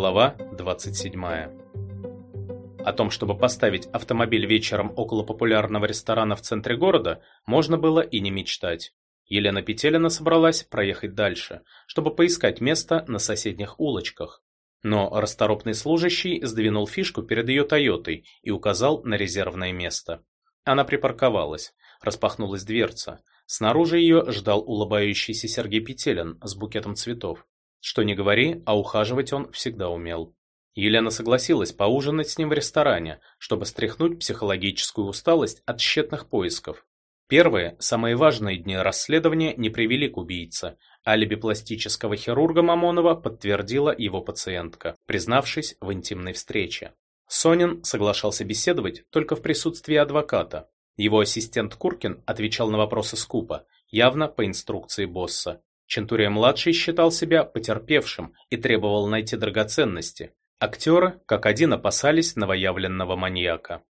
Глава 27. О том, чтобы поставить автомобиль вечером около популярного ресторана в центре города, можно было и не мечтать. Елена Петелина собралась проехать дальше, чтобы поискать место на соседних улочках. Но расторопный служащий сдвинул фишку перед ее «Тойотой» и указал на резервное место. Она припарковалась, распахнулась дверца. Снаружи ее ждал улыбающийся Сергей Петелин с букетом цветов. Что ни говори, а ухаживать он всегда умел. Елена согласилась поужинать с ним в ресторане, чтобы стряхнуть психологическую усталость от тщетных поисков. Первые, самые важные дни расследования не привели к убийце. Алиби пластического хирурга Мамонова подтвердила его пациентка, признавшись в интимной встрече. Сонин соглашался беседовать только в присутствии адвоката. Его ассистент Куркин отвечал на вопросы скупо, явно по инструкции босса. Чентурия-младший считал себя потерпевшим и требовал найти драгоценности. Актеры, как один, опасались новоявленного маньяка.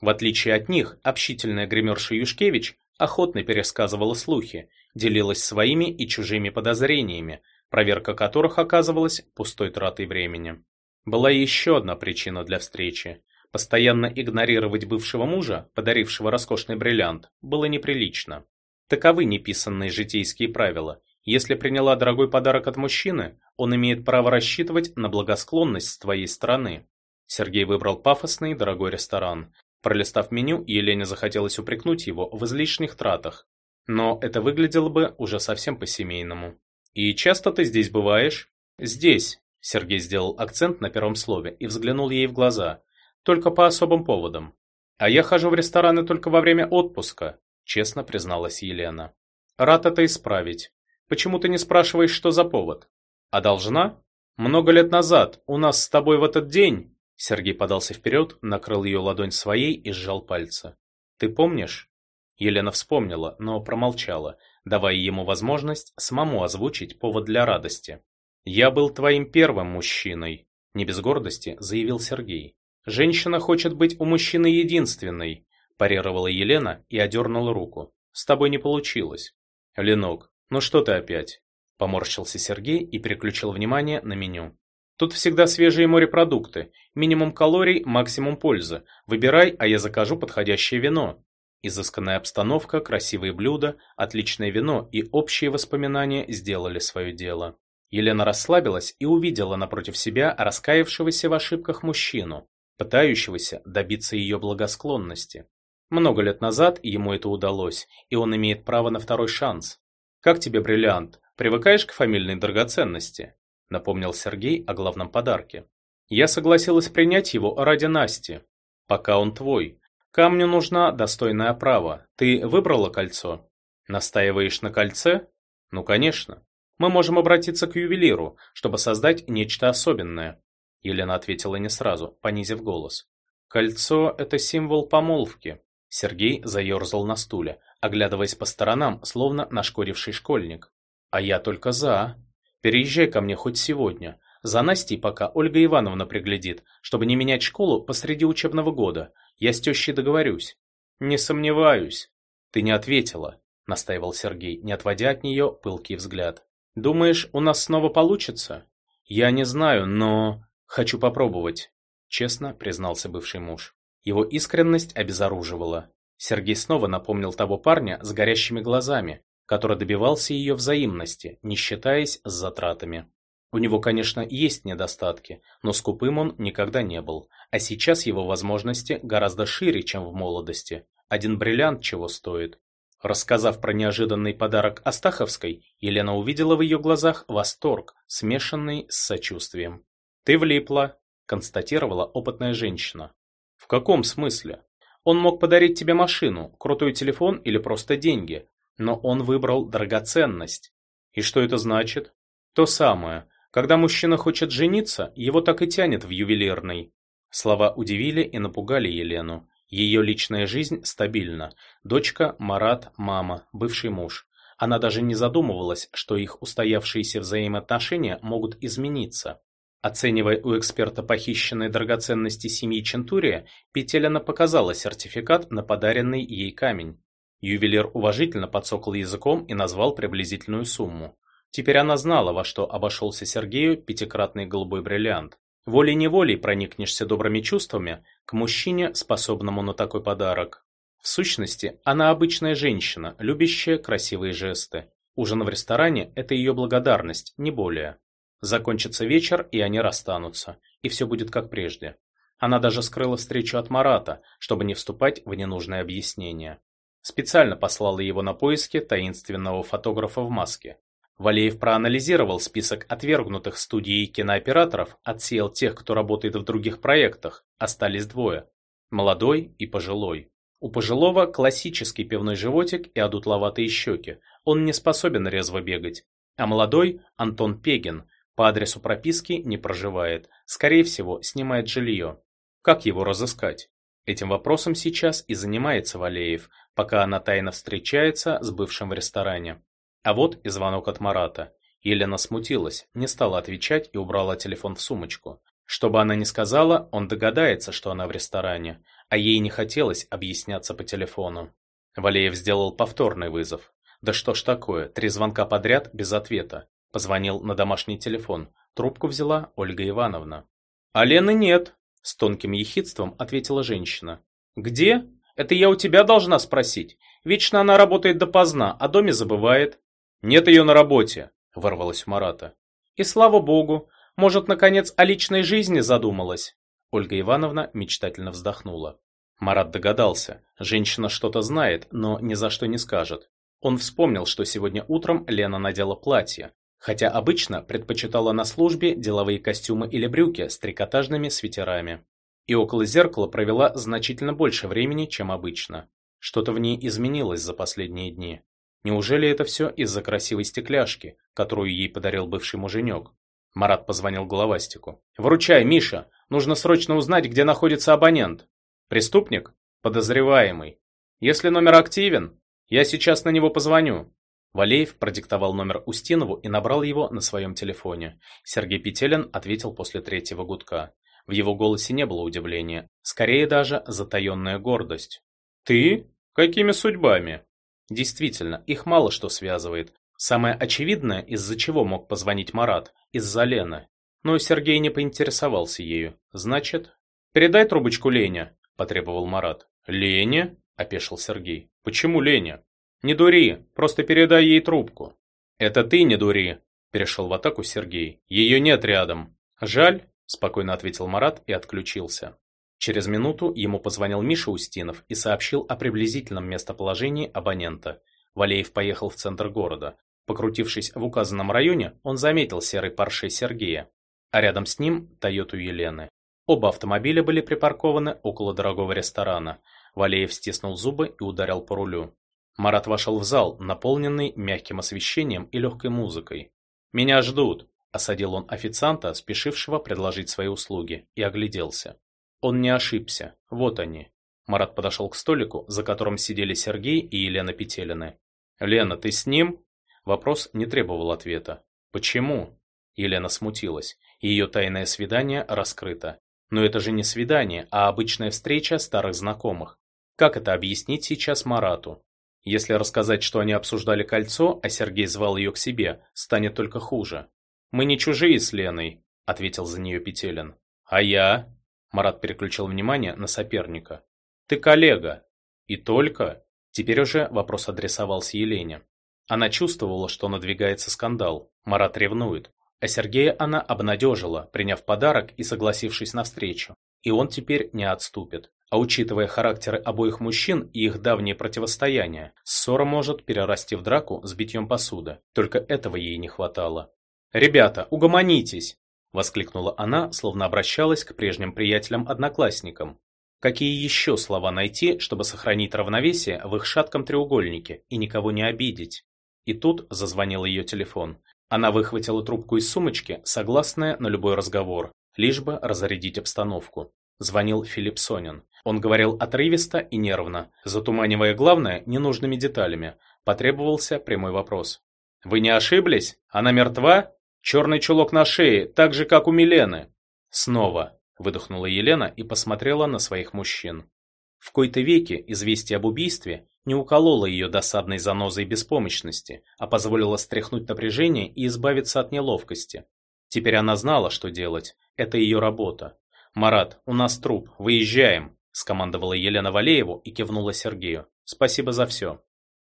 В отличие от них, общительная гримерша Юшкевич охотно пересказывала слухи, делилась своими и чужими подозрениями, проверка которых оказывалась пустой тратой времени. Была еще одна причина для встречи. Постоянно игнорировать бывшего мужа, подарившего роскошный бриллиант, было неприлично. Таковы неписанные житейские правила, если приняла дорогой подарок от мужчины, он имеет право рассчитывать на благосклонность с твоей стороны. Сергей выбрал пафосный дорогой ресторан. Пролистав меню, Елене захотелось упрекнуть его в излишних тратах. Но это выглядело бы уже совсем по-семейному. «И часто ты здесь бываешь?» «Здесь», — Сергей сделал акцент на первом слове и взглянул ей в глаза. «Только по особым поводам». «А я хожу в рестораны только во время отпуска», — честно призналась Елена. «Рад это исправить. Почему ты не спрашиваешь, что за повод? А должна? Много лет назад, у нас с тобой в этот день...» Сергей подался вперед, накрыл ее ладонь своей и сжал пальцы. «Ты помнишь?» Елена вспомнила, но промолчала, давая ему возможность самому озвучить повод для радости. «Я был твоим первым мужчиной», — не без гордости заявил Сергей. «Женщина хочет быть у мужчины единственной», — парировала Елена и одернула руку. «С тобой не получилось». «Ленок, «Ну что ты опять?» – поморщился Сергей и переключил внимание на меню. «Тут всегда свежие морепродукты, минимум калорий, максимум пользы. Выбирай, а я закажу подходящее вино». Изысканная обстановка, красивые блюда, отличное вино и общие воспоминания сделали свое дело. Елена расслабилась и увидела напротив себя раскаявшегося в ошибках мужчину, пытающегося добиться ее благосклонности. Много лет назад ему это удалось, и он имеет право на второй шанс. «Как тебе бриллиант? Привыкаешь к фамильной драгоценности?» – напомнил Сергей о главном подарке. «Я согласилась принять его ради Насти. Пока он твой. Камню нужна достойная оправа. Ты выбрала кольцо? Настаиваешь на кольце? Ну, конечно. Мы можем обратиться к ювелиру, чтобы создать нечто особенное». Елена ответила не сразу, понизив голос. «Кольцо – это символ помолвки». Сергей заерзал на стуле, оглядываясь по сторонам, словно нашкодивший школьник. «А я только за. Переезжай ко мне хоть сегодня. За Настей пока Ольга Ивановна приглядит, чтобы не менять школу посреди учебного года. Я с тещей договорюсь». «Не сомневаюсь». «Ты не ответила», — настаивал Сергей, не отводя от нее пылкий взгляд. «Думаешь, у нас снова получится?» «Я не знаю, но...» «Хочу попробовать», — честно признался бывший муж. Его искренность обезоруживала. Сергей снова напомнил того парня с горящими глазами, который добивался ее взаимности, не считаясь с затратами. У него, конечно, есть недостатки, но скупым он никогда не был, а сейчас его возможности гораздо шире, чем в молодости. Один бриллиант чего стоит. Рассказав про неожиданный подарок Астаховской, Елена увидела в ее глазах восторг, смешанный с сочувствием. «Ты влипла», – констатировала опытная женщина. «В каком смысле?» Он мог подарить тебе машину, крутой телефон или просто деньги, но он выбрал драгоценность. И что это значит? То самое. Когда мужчина хочет жениться, его так и тянет в ювелирный. Слова удивили и напугали Елену. Ее личная жизнь стабильна. Дочка, Марат, мама, бывший муж. Она даже не задумывалась, что их устоявшиеся взаимоотношения могут измениться. Оценивая у эксперта похищенные драгоценности семьи Чентурия, Петелина показала сертификат на подаренный ей камень. Ювелир уважительно подсокал языком и назвал приблизительную сумму. Теперь она знала, во что обошелся Сергею пятикратный голубой бриллиант. Волей-неволей проникнешься добрыми чувствами к мужчине, способному на такой подарок. В сущности, она обычная женщина, любящая красивые жесты. Ужин в ресторане – это ее благодарность, не более. Закончится вечер, и они расстанутся, и все будет как прежде. Она даже скрыла встречу от Марата, чтобы не вступать в ненужные объяснения. Специально послала его на поиски таинственного фотографа в маске. Валеев проанализировал список отвергнутых студией кинооператоров, отсеял тех, кто работает в других проектах, остались двое – молодой и пожилой. У пожилого классический пивной животик и одутловатые щеки, он не способен резво бегать. А молодой, Антон Пегин, по адресу прописки не проживает, скорее всего, снимает жилье. Как его разыскать? Этим вопросом сейчас и занимается Валеев, пока она тайно встречается с бывшим в ресторане. А вот и звонок от Марата. Елена смутилась, не стала отвечать и убрала телефон в сумочку. Что бы она ни сказала, он догадается, что она в ресторане, а ей не хотелось объясняться по телефону. Валеев сделал повторный вызов. Да что ж такое, три звонка подряд без ответа. Позвонил на домашний телефон. Трубку взяла Ольга Ивановна. «А Лены нет», — с тонким ехидством ответила женщина. «Где? Это я у тебя должна спросить. Вечно она работает допоздна, о доме забывает. «Нет ее на работе», — ворвалась Марата. «И слава богу, может, наконец, о личной жизни задумалась?» Ольга Ивановна мечтательно вздохнула. Марат догадался, женщина что-то знает, но ни за что не скажет. Он вспомнил, что сегодня утром Лена надела платье, хотя обычно предпочитала на службе деловые костюмы или брюки с трикотажными свитерами. И около зеркала провела значительно больше времени, чем обычно. Что-то в ней изменилось за последние дни. Неужели это все из-за красивой стекляшки, которую ей подарил бывший муженек? Марат позвонил головастику. «Вручай, Миша! Нужно срочно узнать, где находится абонент. Преступник? Подозреваемый. Если номер активен, я сейчас на него позвоню». Валеев продиктовал номер Устинову и набрал его на своем телефоне. Сергей Петелин ответил после третьего гудка. В его голосе не было удивления, скорее даже затаенная гордость. «Ты? Какими судьбами?» Действительно, их мало что связывает. Самое очевидное, из-за чего мог позвонить Марат, из-за Лены. Но Сергей не поинтересовался ею. Значит, передай трубочку Лене, потребовал Марат. Лене? опешил Сергей. Почему Лене? Не дури, просто передай ей трубку. Это ты не дури, перешел в атаку Сергей. Ее нет рядом. Жаль, спокойно ответил Марат и отключился. Через минуту ему позвонил Миша Устинов и сообщил о приблизительном местоположении абонента. Валеев поехал в центр города. Покрутившись в указанном районе, он заметил серый Порше Сергея, а рядом с ним Тойоту Елены. Оба автомобиля были припаркованы около дорогого ресторана. Валеев стиснул зубы и ударил по рулю. Марат вошел в зал, наполненный мягким освещением и легкой музыкой. «Меня ждут», – осадил он официанта, спешившего предложить свои услуги, и огляделся. Он не ошибся. Вот они. Марат подошел к столику, за которым сидели Сергей и Елена Петелины. «Лена, ты с ним?» Вопрос не требовал ответа. «Почему?» Елена смутилась. Ее тайное свидание раскрыто. Но это же не свидание, а обычная встреча старых знакомых. Как это объяснить сейчас Марату? Если рассказать, что они обсуждали кольцо, а Сергей звал ее к себе, станет только хуже. «Мы не чужие с Леной», — ответил за нее Петелин. «А я?» Марат переключил внимание на соперника. «Ты коллега». «И только?» Теперь уже вопрос адресовался Елене. Она чувствовала, что надвигается скандал. Марат ревнует. А Сергея она обнадежила, приняв подарок и согласившись на встречу. И он теперь не отступит. А учитывая характеры обоих мужчин и их давнее противостояние, ссора может перерасти в драку с битьем посуды. Только этого ей не хватало. «Ребята, угомонитесь!» воскликнула она, словно обращалась к прежним приятелям-одноклассникам. Какие еще слова найти, чтобы сохранить равновесие в их шатком треугольнике и никого не обидеть? И тут зазвонил ее телефон. Она выхватила трубку из сумочки, согласная на любой разговор, лишь бы разрядить обстановку. Звонил Филипп Сонин. Он говорил отрывисто и нервно, затуманивая главное ненужными деталями. Потребовался прямой вопрос. «Вы не ошиблись? Она мертва?» Черный чулок на шее, так же, как у Милены. Снова, выдохнула Елена и посмотрела на своих мужчин. В кои-то веки известие об убийстве не укололо ее досадной занозой беспомощности, а позволило стряхнуть напряжение и избавиться от неловкости. Теперь она знала, что делать. Это ее работа. «Марат, у нас труп, выезжаем», – скомандовала Елена Валееву и кивнула Сергею. «Спасибо за все».